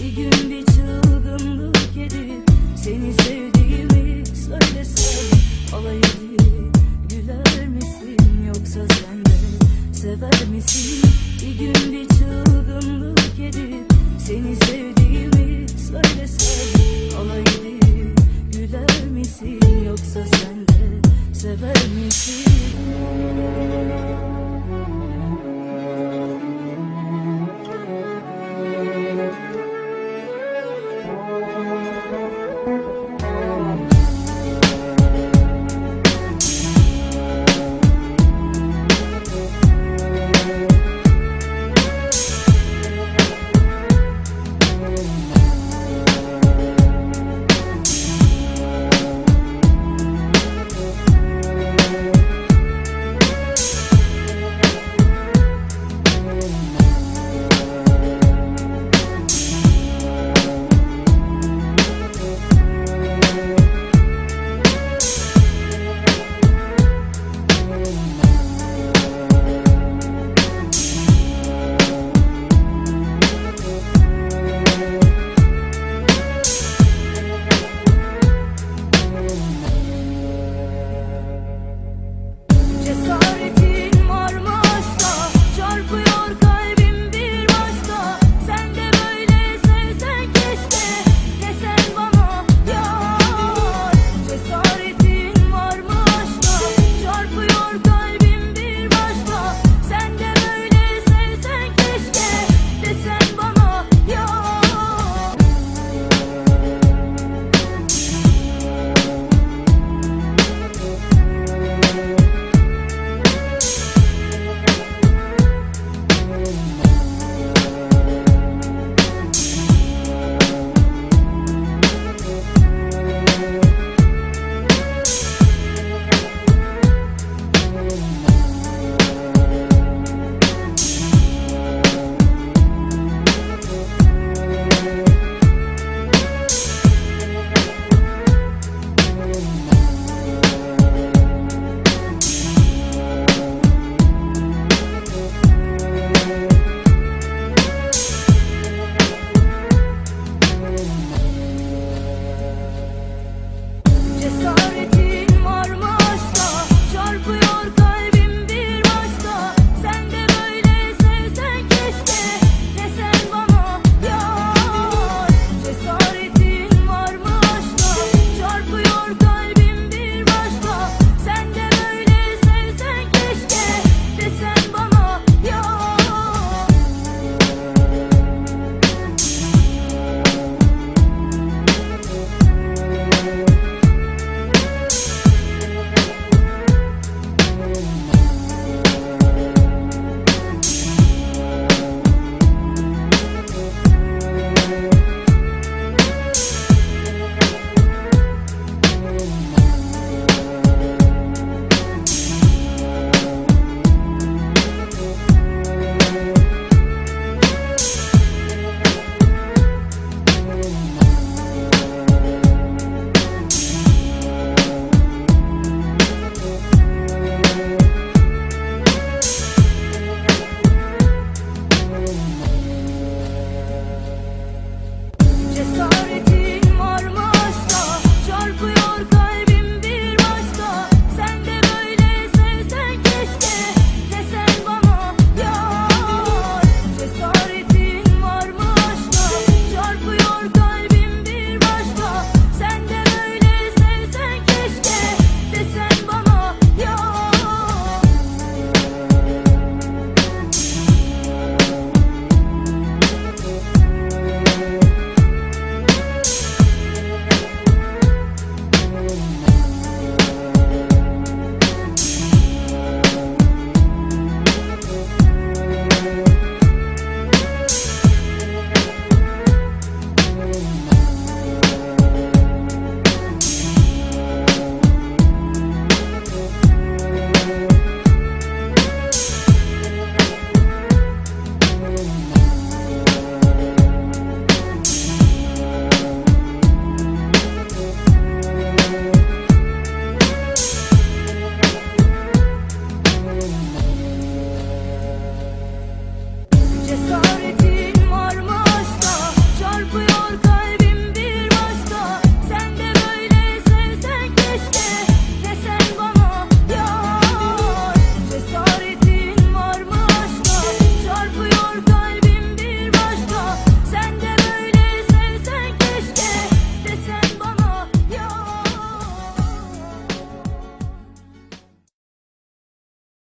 Bir gün bir çılgınlık edip Seni sevdiğimi söylesem Alay edip güler misin? Yoksa sen sever misin? Bir gün bir çılgınlık edip Seni sevdiğimi söylesem Alay edip güler misin? Yoksa sen sever misin?